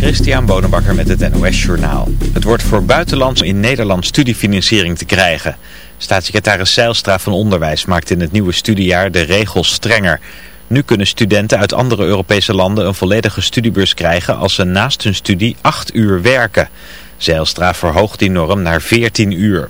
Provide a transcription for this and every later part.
Christian Bonenbakker met het NOS Journaal. Het wordt voor buitenlands in Nederland studiefinanciering te krijgen. Staatssecretaris Zeilstra van Onderwijs maakt in het nieuwe studiejaar de regels strenger. Nu kunnen studenten uit andere Europese landen een volledige studiebeurs krijgen als ze naast hun studie 8 uur werken. Zeilstra verhoogt die norm naar 14 uur.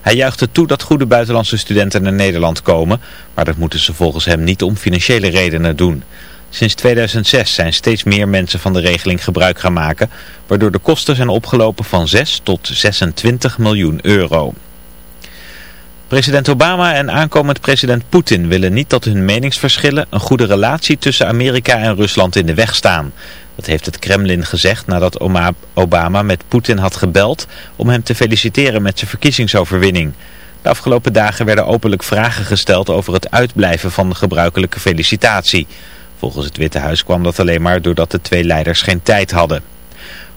Hij juicht toe dat goede buitenlandse studenten naar Nederland komen, maar dat moeten ze volgens hem niet om financiële redenen doen. Sinds 2006 zijn steeds meer mensen van de regeling gebruik gaan maken, waardoor de kosten zijn opgelopen van 6 tot 26 miljoen euro. President Obama en aankomend president Poetin willen niet dat hun meningsverschillen een goede relatie tussen Amerika en Rusland in de weg staan. Dat heeft het Kremlin gezegd nadat Obama met Poetin had gebeld om hem te feliciteren met zijn verkiezingsoverwinning. De afgelopen dagen werden openlijk vragen gesteld over het uitblijven van de gebruikelijke felicitatie. Volgens het Witte Huis kwam dat alleen maar doordat de twee leiders geen tijd hadden.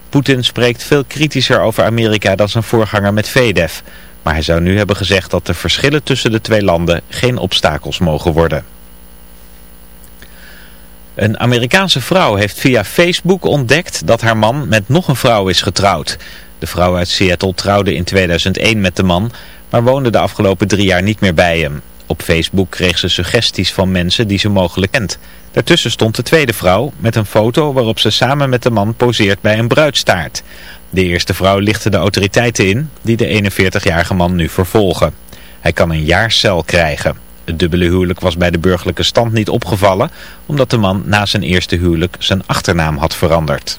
Poetin spreekt veel kritischer over Amerika dan zijn voorganger met Vedev. Maar hij zou nu hebben gezegd dat de verschillen tussen de twee landen geen obstakels mogen worden. Een Amerikaanse vrouw heeft via Facebook ontdekt dat haar man met nog een vrouw is getrouwd. De vrouw uit Seattle trouwde in 2001 met de man, maar woonde de afgelopen drie jaar niet meer bij hem. Op Facebook kreeg ze suggesties van mensen die ze mogelijk kent. Daartussen stond de tweede vrouw met een foto waarop ze samen met de man poseert bij een bruidstaart. De eerste vrouw lichtte de autoriteiten in die de 41-jarige man nu vervolgen. Hij kan een jaar cel krijgen. Het dubbele huwelijk was bij de burgerlijke stand niet opgevallen omdat de man na zijn eerste huwelijk zijn achternaam had veranderd.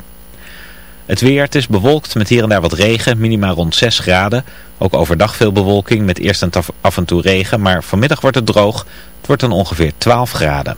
Het weer, het is bewolkt met hier en daar wat regen, minima rond 6 graden. Ook overdag veel bewolking met eerst en af en toe regen, maar vanmiddag wordt het droog. Het wordt dan ongeveer 12 graden.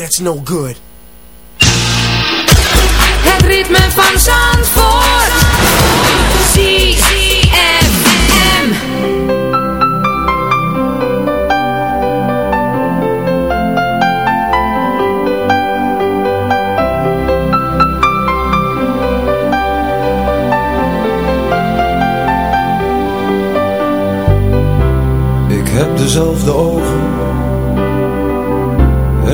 That's no good. Het ritme van Zandvoort. ZFM. Ik heb dezelfde ogen en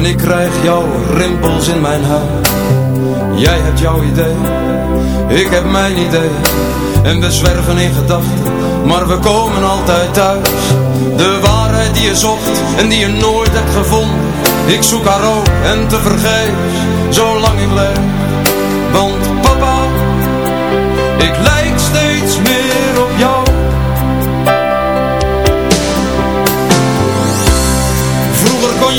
En ik krijg jouw rimpels in mijn huid Jij hebt jouw idee Ik heb mijn idee. En we zwerven in gedachten Maar we komen altijd thuis. De waarheid die je zocht En die je nooit hebt gevonden. Ik zoek haar ook en te vergeefs Zolang ik leef. Want papa Ik lijk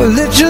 Well,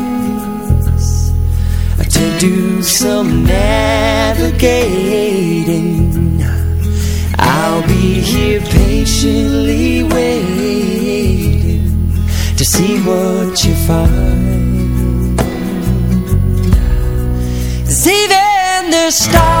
some navigating. I'll be here patiently waiting To see what you find. Cause even the stars,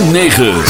106.9